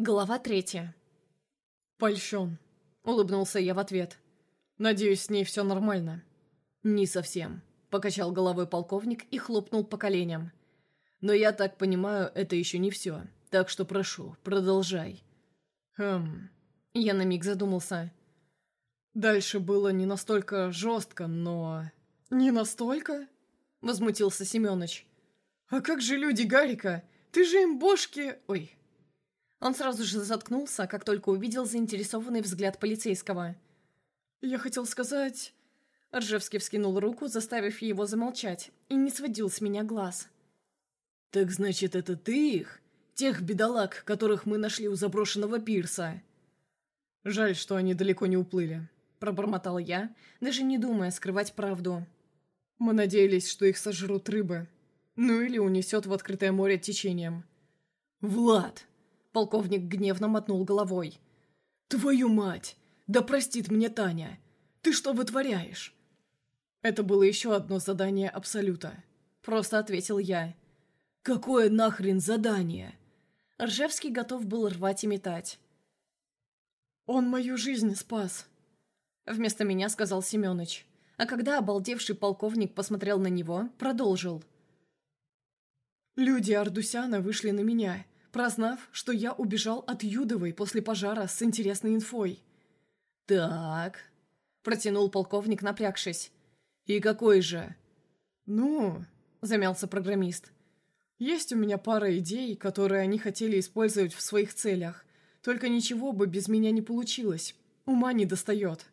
Глава третья. «Польщен», — улыбнулся я в ответ. «Надеюсь, с ней все нормально». «Не совсем», — покачал головой полковник и хлопнул по коленям. «Но я так понимаю, это еще не все, так что прошу, продолжай». «Хм...» Я на миг задумался. «Дальше было не настолько жестко, но...» «Не настолько?» — возмутился Семёныч. «А как же люди Гарика? Ты же им бошки...» «Ой, он сразу же заткнулся, как только увидел заинтересованный взгляд полицейского. «Я хотел сказать...» Ржевский вскинул руку, заставив его замолчать, и не сводил с меня глаз. «Так значит, это ты их? Тех бедолаг, которых мы нашли у заброшенного пирса?» «Жаль, что они далеко не уплыли», — пробормотал я, даже не думая скрывать правду. «Мы надеялись, что их сожрут рыбы. Ну или унесет в открытое море течением». «Влад!» Полковник гневно мотнул головой. «Твою мать! Да простит мне Таня! Ты что вытворяешь?» «Это было еще одно задание Абсолюта», — просто ответил я. «Какое нахрен задание?» Ржевский готов был рвать и метать. «Он мою жизнь спас», — вместо меня сказал Семёныч. А когда обалдевший полковник посмотрел на него, продолжил. «Люди Ардусяна вышли на меня прознав, что я убежал от Юдовой после пожара с интересной инфой. «Так», — протянул полковник, напрягшись. «И какой же?» «Ну», — замялся программист, — «есть у меня пара идей, которые они хотели использовать в своих целях, только ничего бы без меня не получилось, ума не достает».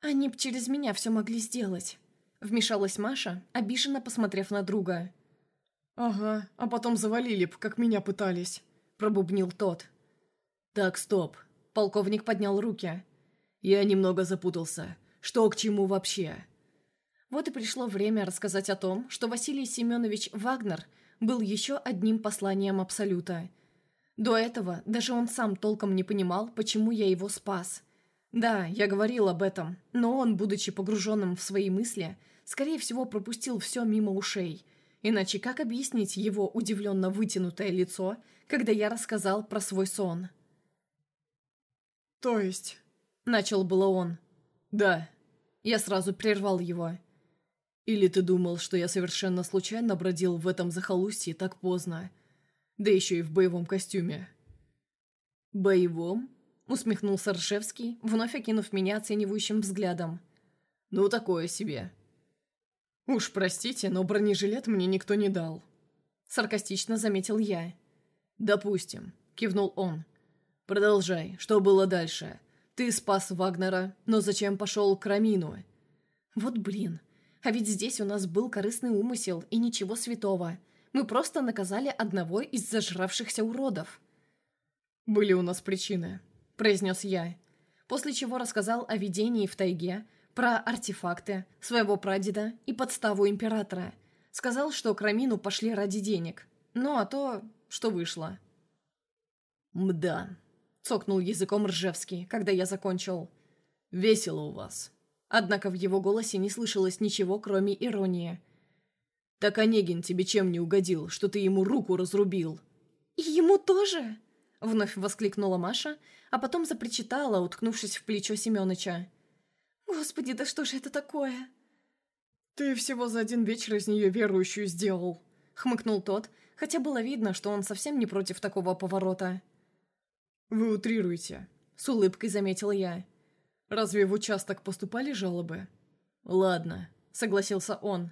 «Они б через меня все могли сделать», — вмешалась Маша, обиженно посмотрев на друга. «Ага, а потом завалили б, как меня пытались», — пробубнил тот. «Так, стоп». Полковник поднял руки. «Я немного запутался. Что к чему вообще?» Вот и пришло время рассказать о том, что Василий Семенович Вагнер был еще одним посланием Абсолюта. До этого даже он сам толком не понимал, почему я его спас. Да, я говорил об этом, но он, будучи погруженным в свои мысли, скорее всего пропустил все мимо ушей — Иначе как объяснить его удивленно вытянутое лицо, когда я рассказал про свой сон? «То есть?» — начал было он. «Да». Я сразу прервал его. «Или ты думал, что я совершенно случайно бродил в этом захолустье так поздно? Да еще и в боевом костюме». «Боевом?» — усмехнулся Ржевский, вновь окинув меня оценивающим взглядом. «Ну, такое себе. «Уж простите, но бронежилет мне никто не дал», — саркастично заметил я. «Допустим», — кивнул он. «Продолжай. Что было дальше? Ты спас Вагнера, но зачем пошел к Рамину?» «Вот блин. А ведь здесь у нас был корыстный умысел и ничего святого. Мы просто наказали одного из зажравшихся уродов». «Были у нас причины», — произнес я, после чего рассказал о видении в тайге, про артефакты, своего прадеда и подставу императора. Сказал, что к Рамину пошли ради денег. Ну, а то, что вышло. «Мда», — цокнул языком Ржевский, когда я закончил. «Весело у вас». Однако в его голосе не слышалось ничего, кроме иронии. «Так Онегин тебе чем не угодил, что ты ему руку разрубил?» «И ему тоже?» — вновь воскликнула Маша, а потом запричитала, уткнувшись в плечо Семёныча. «Господи, да что же это такое?» «Ты всего за один вечер из нее верующую сделал», — хмыкнул тот, хотя было видно, что он совсем не против такого поворота. «Вы утрируете», — с улыбкой заметил я. «Разве в участок поступали жалобы?» «Ладно», — согласился он.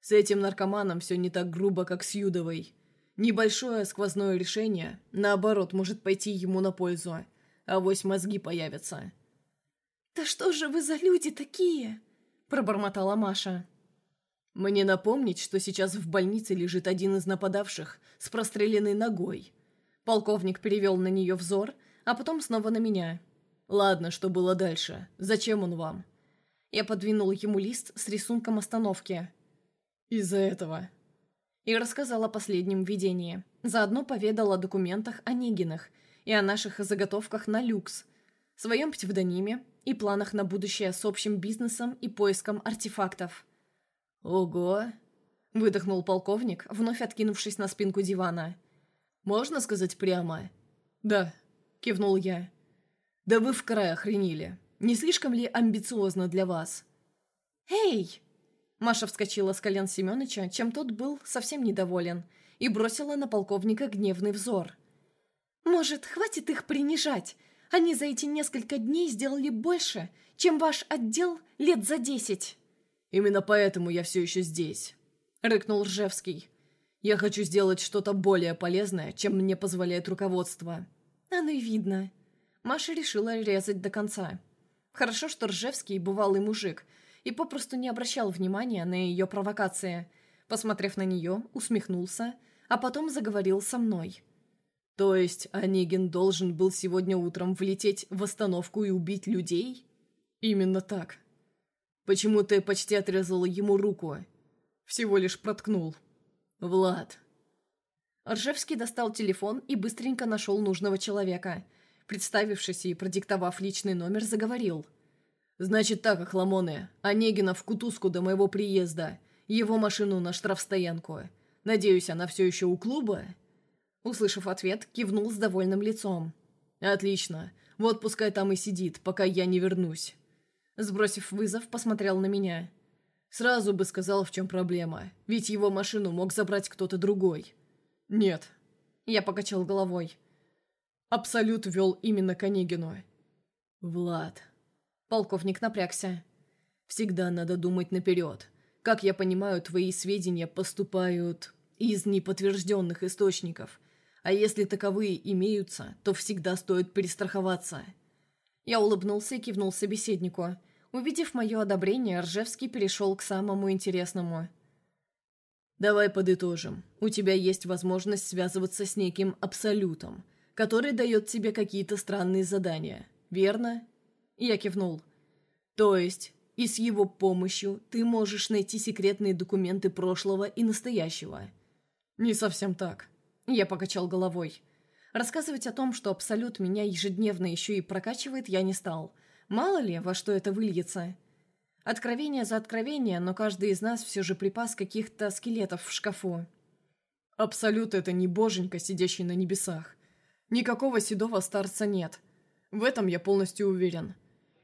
«С этим наркоманом все не так грубо, как с Юдовой. Небольшое сквозное решение, наоборот, может пойти ему на пользу, а вось мозги появятся». «Да что же вы за люди такие?» – пробормотала Маша. «Мне напомнить, что сейчас в больнице лежит один из нападавших с простреленной ногой». Полковник перевел на нее взор, а потом снова на меня. «Ладно, что было дальше? Зачем он вам?» Я подвинул ему лист с рисунком остановки. «Из-за этого». И рассказал о последнем видении. Заодно поведал о документах Онегиных и о наших заготовках на люкс, своем псевдониме и планах на будущее с общим бизнесом и поиском артефактов. «Ого!» – выдохнул полковник, вновь откинувшись на спинку дивана. «Можно сказать прямо?» «Да», — кивнул я. «Да вы в край охренели. Не слишком ли амбициозно для вас?» «Эй!» Маша вскочила с колен Семёныча, чем тот был совсем недоволен, и бросила на полковника гневный взор. «Может, хватит их принижать? Они за эти несколько дней сделали больше, чем ваш отдел лет за десять». «Именно поэтому я все еще здесь», — рыкнул Ржевский. «Я хочу сделать что-то более полезное, чем мне позволяет руководство». «Оно и видно». Маша решила резать до конца. Хорошо, что Ржевский бывалый мужик и попросту не обращал внимания на ее провокации. Посмотрев на нее, усмехнулся, а потом заговорил со мной. «То есть Онегин должен был сегодня утром влететь в остановку и убить людей?» «Именно так». «Почему ты почти отрезал ему руку?» «Всего лишь проткнул». «Влад». Ржевский достал телефон и быстренько нашел нужного человека. Представившись и продиктовав личный номер, заговорил. «Значит так, Охламоны. Онегина в кутузку до моего приезда. Его машину на штрафстоянку. Надеюсь, она все еще у клуба?» Услышав ответ, кивнул с довольным лицом. «Отлично. Вот пускай там и сидит, пока я не вернусь». Сбросив вызов, посмотрел на меня. «Сразу бы сказал, в чем проблема. Ведь его машину мог забрать кто-то другой». «Нет». Я покачал головой. Абсолют вел именно к Онегину. «Влад». Полковник напрягся. «Всегда надо думать наперед. Как я понимаю, твои сведения поступают из неподтвержденных источников. А если таковые имеются, то всегда стоит перестраховаться». Я улыбнулся и кивнул собеседнику. Увидев мое одобрение, Ржевский перешел к самому интересному. «Давай подытожим. У тебя есть возможность связываться с неким абсолютом, который дает тебе какие-то странные задания, верно?» Я кивнул. «То есть, и с его помощью ты можешь найти секретные документы прошлого и настоящего?» «Не совсем так». Я покачал головой. Рассказывать о том, что Абсолют меня ежедневно еще и прокачивает, я не стал. Мало ли, во что это выльется. Откровение за откровение, но каждый из нас все же припас каких-то скелетов в шкафу. Абсолют — это не боженька, сидящий на небесах. Никакого седого старца нет. В этом я полностью уверен.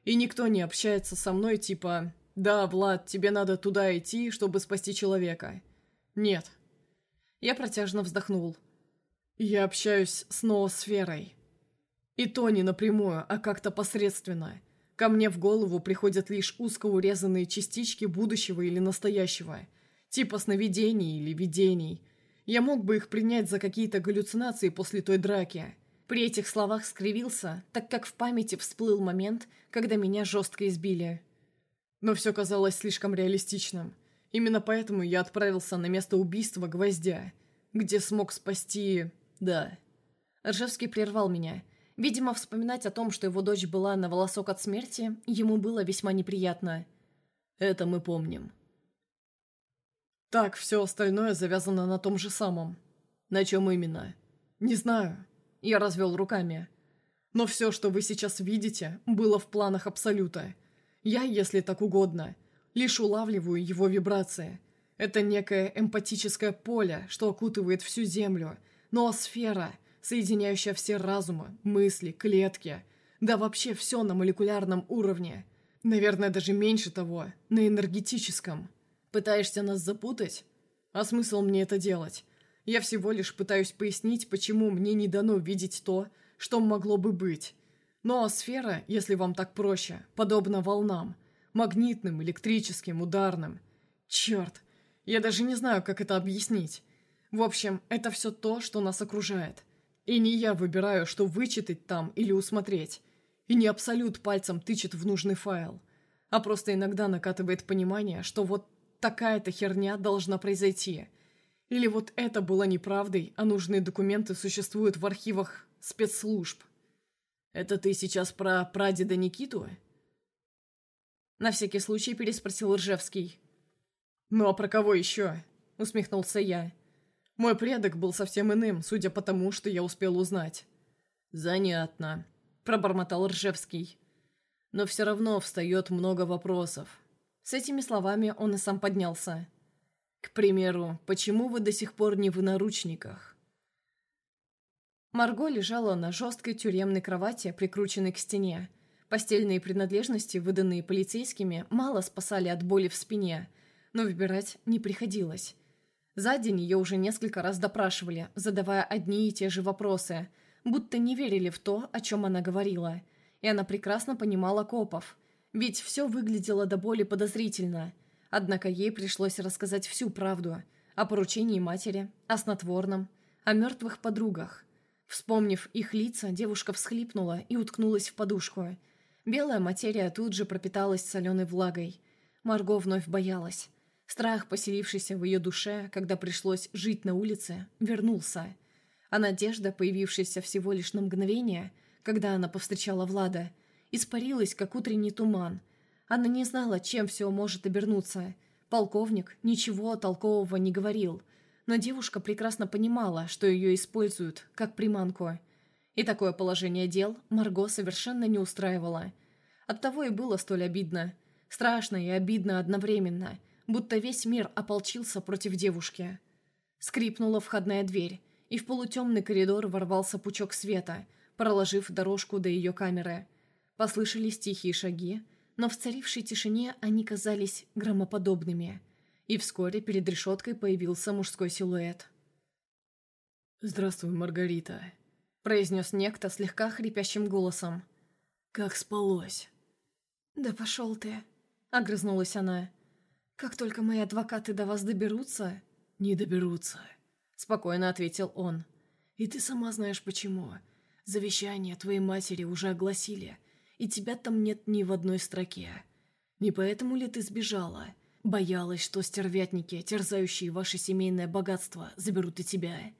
И никто не общается со мной типа «Да, Влад, тебе надо туда идти, чтобы спасти человека». Нет. Я протяжно вздохнул. Я общаюсь с ноосферой. И то не напрямую, а как-то посредственно. Ко мне в голову приходят лишь узко урезанные частички будущего или настоящего, типа сновидений или видений. Я мог бы их принять за какие-то галлюцинации после той драки. При этих словах скривился, так как в памяти всплыл момент, когда меня жестко избили. Но все казалось слишком реалистичным. Именно поэтому я отправился на место убийства Гвоздя, где смог спасти «Да». Ржевский прервал меня. Видимо, вспоминать о том, что его дочь была на волосок от смерти, ему было весьма неприятно. «Это мы помним». «Так, все остальное завязано на том же самом». «На чем именно?» «Не знаю». Я развел руками. «Но все, что вы сейчас видите, было в планах Абсолюта. Я, если так угодно, лишь улавливаю его вибрации. Это некое эмпатическое поле, что окутывает всю Землю – Ноосфера, соединяющая все разумы, мысли, клетки. Да вообще все на молекулярном уровне. Наверное, даже меньше того, на энергетическом. Пытаешься нас запутать? А смысл мне это делать? Я всего лишь пытаюсь пояснить, почему мне не дано видеть то, что могло бы быть. Но сфера, если вам так проще, подобна волнам. Магнитным, электрическим, ударным. Черт, я даже не знаю, как это объяснить. В общем, это все то, что нас окружает. И не я выбираю, что вычитать там или усмотреть. И не Абсолют пальцем тычет в нужный файл. А просто иногда накатывает понимание, что вот такая-то херня должна произойти. Или вот это было неправдой, а нужные документы существуют в архивах спецслужб. «Это ты сейчас про прадеда Никиту?» На всякий случай переспросил Ржевский. «Ну а про кого еще?» — усмехнулся я. Мой предок был совсем иным, судя по тому, что я успел узнать. «Занятно», — пробормотал Ржевский. «Но все равно встает много вопросов». С этими словами он и сам поднялся. «К примеру, почему вы до сих пор не в наручниках?» Марго лежала на жесткой тюремной кровати, прикрученной к стене. Постельные принадлежности, выданные полицейскими, мало спасали от боли в спине, но выбирать не приходилось. За день ее уже несколько раз допрашивали, задавая одни и те же вопросы, будто не верили в то, о чем она говорила. И она прекрасно понимала копов, ведь все выглядело до боли подозрительно. Однако ей пришлось рассказать всю правду о поручении матери, о снотворном, о мертвых подругах. Вспомнив их лица, девушка всхлипнула и уткнулась в подушку. Белая материя тут же пропиталась соленой влагой. Марго вновь боялась. Страх, поселившийся в ее душе, когда пришлось жить на улице, вернулся. А надежда, появившаяся всего лишь на мгновение, когда она повстречала Влада, испарилась, как утренний туман. Она не знала, чем все может обернуться. Полковник ничего толкового не говорил, но девушка прекрасно понимала, что ее используют как приманку. И такое положение дел Марго совершенно не устраивало. Оттого и было столь обидно. Страшно и обидно одновременно – будто весь мир ополчился против девушки. Скрипнула входная дверь, и в полутемный коридор ворвался пучок света, проложив дорожку до ее камеры. Послышались тихие шаги, но в царившей тишине они казались громоподобными, и вскоре перед решеткой появился мужской силуэт. «Здравствуй, Маргарита», — произнес некто слегка хрипящим голосом. «Как спалось?» «Да пошел ты», — огрызнулась она. «Как только мои адвокаты до вас доберутся...» «Не доберутся», — спокойно ответил он. «И ты сама знаешь почему. Завещание твоей матери уже огласили, и тебя там нет ни в одной строке. Не поэтому ли ты сбежала? Боялась, что стервятники, терзающие ваше семейное богатство, заберут и тебя?»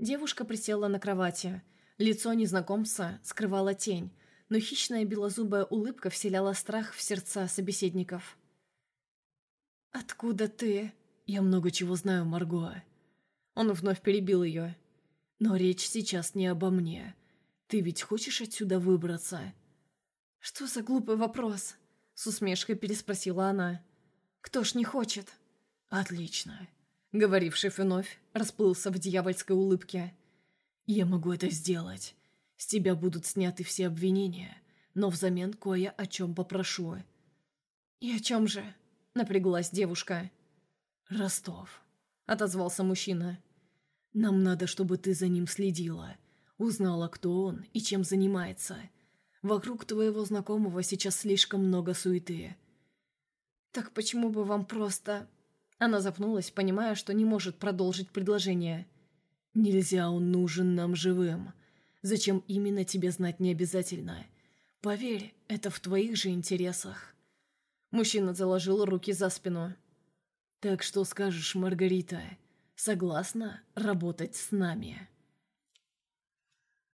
Девушка присела на кровати. Лицо незнакомца скрывала тень, но хищная белозубая улыбка вселяла страх в сердца собеседников. «Откуда ты?» «Я много чего знаю, Марго». Он вновь перебил ее. «Но речь сейчас не обо мне. Ты ведь хочешь отсюда выбраться?» «Что за глупый вопрос?» С усмешкой переспросила она. «Кто ж не хочет?» «Отлично». Говоривший вновь расплылся в дьявольской улыбке. «Я могу это сделать. С тебя будут сняты все обвинения, но взамен кое о чем попрошу». «И о чем же?» Напряглась девушка. «Ростов», — отозвался мужчина. «Нам надо, чтобы ты за ним следила, узнала, кто он и чем занимается. Вокруг твоего знакомого сейчас слишком много суеты». «Так почему бы вам просто...» Она запнулась, понимая, что не может продолжить предложение. «Нельзя, он нужен нам живым. Зачем именно тебе знать не обязательно. Поверь, это в твоих же интересах». Мужчина заложил руки за спину. «Так что скажешь, Маргарита? Согласна работать с нами?»